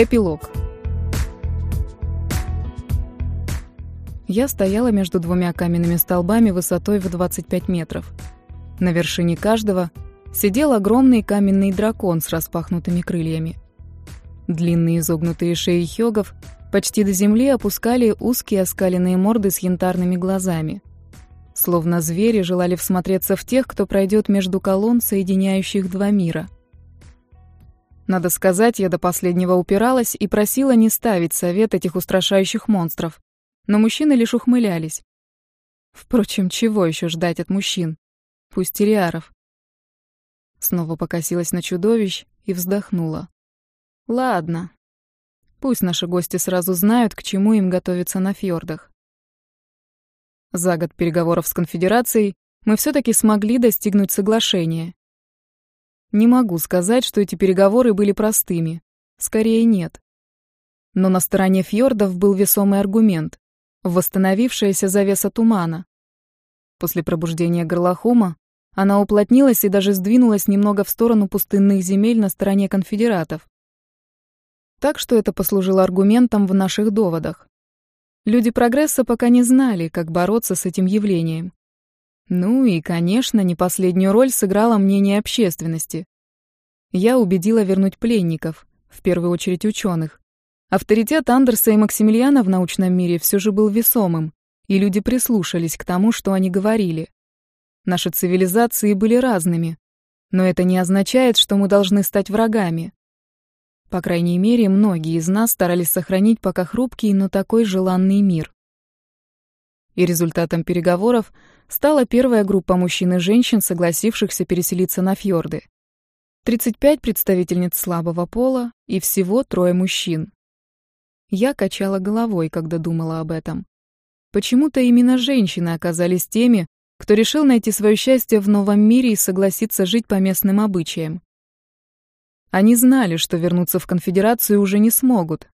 Эпилог. Я стояла между двумя каменными столбами высотой в 25 метров. На вершине каждого сидел огромный каменный дракон с распахнутыми крыльями. Длинные изогнутые шеи хёгов почти до земли опускали узкие оскаленные морды с янтарными глазами. Словно звери желали всмотреться в тех, кто пройдет между колонн, соединяющих два мира — надо сказать, я до последнего упиралась и просила не ставить совет этих устрашающих монстров. Но мужчины лишь ухмылялись. Впрочем, чего еще ждать от мужчин? Пусть Тириаров. Снова покосилась на чудовищ и вздохнула. Ладно. Пусть наши гости сразу знают, к чему им готовиться на фьордах. За год переговоров с конфедерацией мы все таки смогли достигнуть соглашения, не могу сказать, что эти переговоры были простыми. Скорее, нет. Но на стороне фьордов был весомый аргумент — восстановившаяся завеса тумана. После пробуждения горлохома она уплотнилась и даже сдвинулась немного в сторону пустынных земель на стороне конфедератов. Так что это послужило аргументом в наших доводах. Люди прогресса пока не знали, как бороться с этим явлением. Ну и, конечно, не последнюю роль сыграло мнение общественности. Я убедила вернуть пленников, в первую очередь ученых. Авторитет Андерса и Максимилиана в научном мире все же был весомым, и люди прислушались к тому, что они говорили. Наши цивилизации были разными, но это не означает, что мы должны стать врагами. По крайней мере, многие из нас старались сохранить пока хрупкий, но такой желанный мир. И результатом переговоров стала первая группа мужчин и женщин, согласившихся переселиться на фьорды. 35 представительниц слабого пола и всего трое мужчин. Я качала головой, когда думала об этом. Почему-то именно женщины оказались теми, кто решил найти свое счастье в новом мире и согласиться жить по местным обычаям. Они знали, что вернуться в конфедерацию уже не смогут.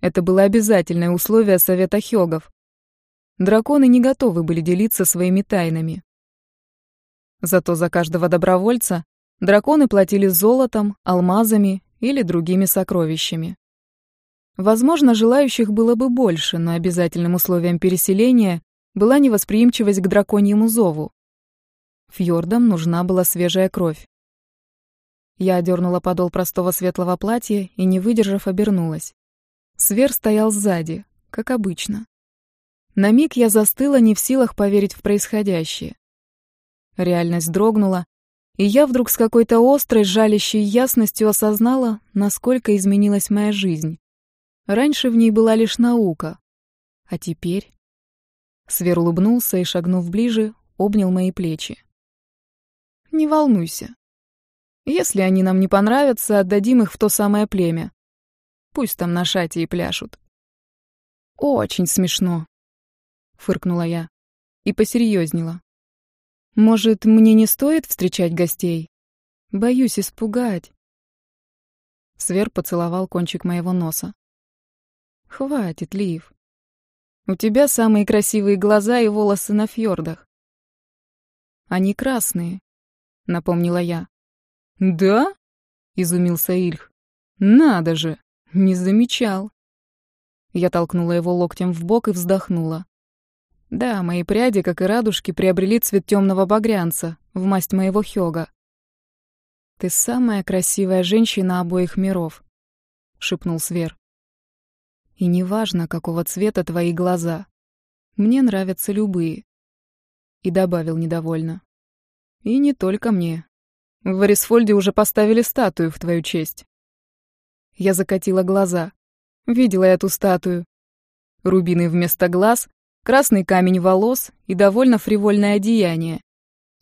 Это было обязательное условие Совета Хёгов, Драконы не готовы были делиться своими тайнами. Зато за каждого добровольца драконы платили золотом, алмазами или другими сокровищами. Возможно, желающих было бы больше, но обязательным условием переселения была невосприимчивость к драконьему зову. Фьордам нужна была свежая кровь. Я одернула подол простого светлого платья и, не выдержав, обернулась. Свер стоял сзади, как обычно. На миг я застыла, не в силах поверить в происходящее. Реальность дрогнула, и я вдруг с какой-то острой, жалящей ясностью осознала, насколько изменилась моя жизнь. Раньше в ней была лишь наука. А теперь... Свер улыбнулся и, шагнув ближе, обнял мои плечи. «Не волнуйся. Если они нам не понравятся, отдадим их в то самое племя. Пусть там на шате и пляшут». «Очень смешно», — фыркнула я. И посерьезнела. «Может, мне не стоит встречать гостей? Боюсь испугать». Свер поцеловал кончик моего носа. «Хватит, Лив. У тебя самые красивые глаза и волосы на фьордах». «Они красные», — напомнила я. «Да?» — изумился Ильх. «Надо же! Не замечал!» Я толкнула его локтем в бок и вздохнула. Да, мои пряди, как и радужки, приобрели цвет темного багрянца, в масть моего хёга. «Ты самая красивая женщина обоих миров», — шепнул Свер. «И неважно, какого цвета твои глаза. Мне нравятся любые». И добавил недовольно. «И не только мне. В Варисфольде уже поставили статую в твою честь». Я закатила глаза. Видела я эту статую. Рубины вместо глаз, красный камень волос и довольно фривольное одеяние.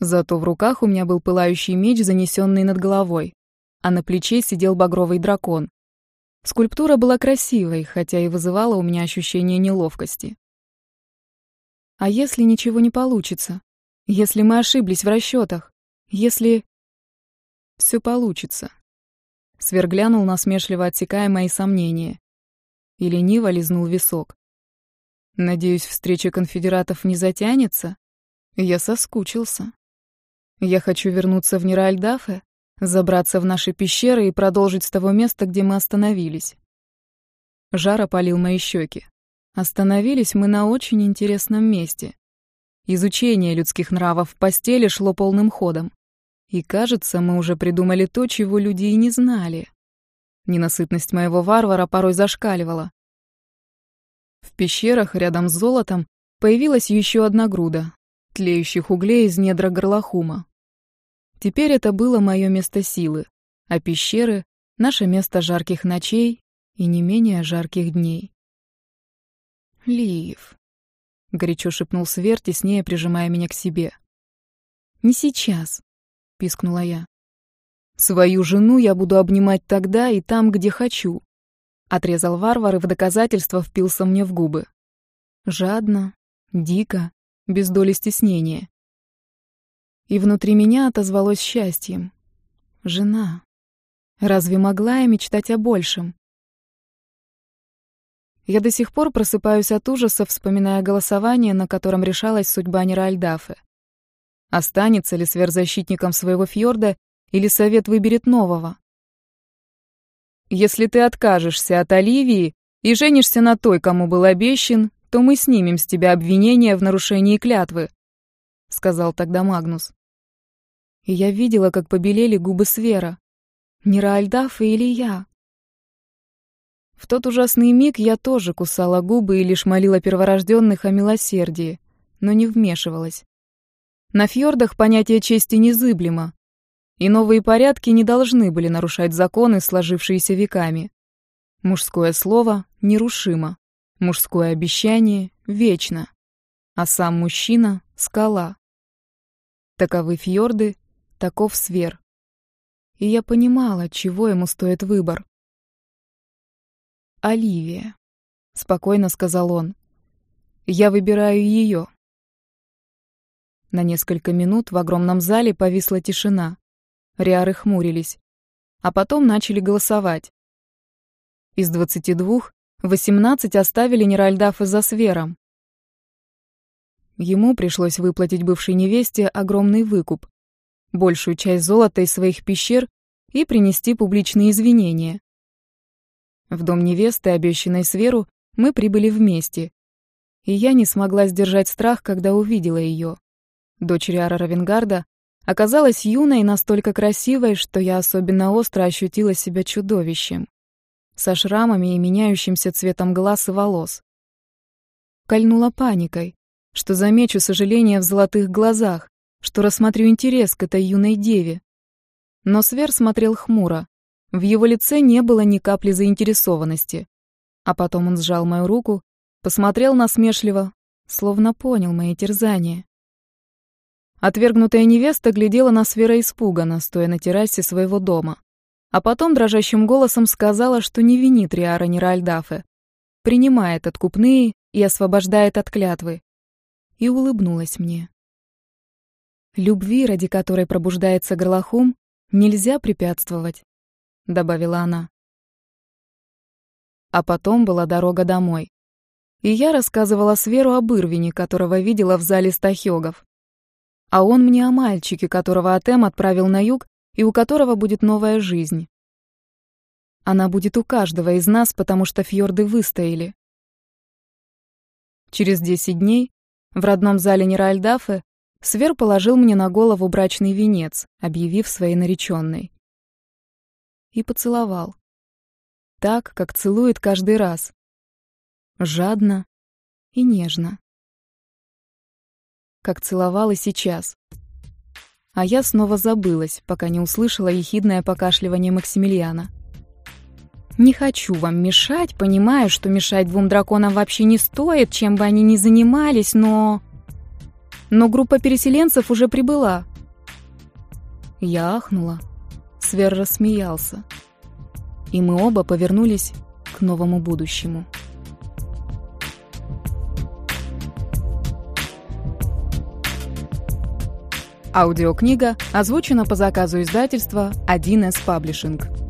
Зато в руках у меня был пылающий меч, занесенный над головой, а на плече сидел багровый дракон. Скульптура была красивой, хотя и вызывала у меня ощущение неловкости. А если ничего не получится? Если мы ошиблись в расчетах? Если... Все получится. Сверглянул насмешливо отсекая мои сомнения. И лениво лизнул висок. Надеюсь, встреча конфедератов не затянется? Я соскучился. Я хочу вернуться в Ниральдафе, забраться в наши пещеры и продолжить с того места, где мы остановились. Жар опалил мои щеки. Остановились мы на очень интересном месте. Изучение людских нравов в постели шло полным ходом. И, кажется, мы уже придумали то, чего люди и не знали. Ненасытность моего варвара порой зашкаливала. В пещерах рядом с золотом появилась еще одна груда тлеющих углей из недра горлохума. Теперь это было мое место силы, а пещеры — наше место жарких ночей и не менее жарких дней. «Лив», — горячо шепнул Свер, теснее прижимая меня к себе. «Не сейчас», — пискнула я. «Свою жену я буду обнимать тогда и там, где хочу», — отрезал варвар и в доказательство впился мне в губы. Жадно, дико, без доли стеснения. И внутри меня отозвалось счастьем. Жена. Разве могла я мечтать о большем? Я до сих пор просыпаюсь от ужаса, вспоминая голосование, на котором решалась судьба Неральдафы. Останется ли сверхзащитником своего фьорда или совет выберет нового? Если ты откажешься от Оливии и женишься на той, кому был обещан, то мы снимем с тебя обвинение в нарушении клятвы», — сказал тогда Магнус. И я видела, как побелели губы Свера. Не Раальдафа или я? В тот ужасный миг я тоже кусала губы и лишь молила перворожденных о милосердии, но не вмешивалась. На фьордах понятие чести незыблемо, и новые порядки не должны были нарушать законы, сложившиеся веками. Мужское слово нерушимо, мужское обещание вечно, а сам мужчина — скала. Таковы фьорды, таков свер. И я понимала, чего ему стоит выбор. «Оливия», — спокойно сказал он. «Я выбираю ее». На несколько минут в огромном зале повисла тишина. Риары хмурились. А потом начали голосовать. Из двадцати двух восемнадцать оставили Неральдафа за свером. Ему пришлось выплатить бывшей невесте огромный выкуп, большую часть золота из своих пещер и принести публичные извинения. В дом невесты, обещанной Сверу, мы прибыли вместе. И я не смогла сдержать страх, когда увидела ее. Дочь Риара Равенгарда оказалась юной и настолько красивой, что я особенно остро ощутила себя чудовищем. Со шрамами и меняющимся цветом глаз и волос. Кольнула паникой, что замечу сожаление в золотых глазах, что рассмотрю интерес к этой юной деве. Но Свер смотрел хмуро, в его лице не было ни капли заинтересованности. А потом он сжал мою руку, посмотрел насмешливо, словно понял мои терзания. Отвергнутая невеста глядела на Свера испуганно, стоя на террасе своего дома. А потом дрожащим голосом сказала, что не винит Риара Неральдафе, принимает откупные и освобождает от клятвы. И улыбнулась мне. Любви, ради которой пробуждается горлохум, нельзя препятствовать. — добавила она. А потом была дорога домой. И я рассказывала Сверу об Ирвине, которого видела в зале стахёгов. А он мне о мальчике, которого Атем отправил на юг и у которого будет новая жизнь. Она будет у каждого из нас, потому что фьорды выстояли. Через десять дней в родном зале Неральдафе Свер положил мне на голову брачный венец, объявив своей нареченной и поцеловал. Так, как целует каждый раз. Жадно и нежно. Как целовал и сейчас. А я снова забылась, пока не услышала ехидное покашливание Максимилиана. «Не хочу вам мешать, понимаю, что мешать двум драконам вообще не стоит, чем бы они ни занимались, но...» Но группа переселенцев уже прибыла. Я ахнула. Свер рассмеялся. И мы оба повернулись к новому будущему. Аудиокнига озвучена по заказу издательства 1С Паблишинг.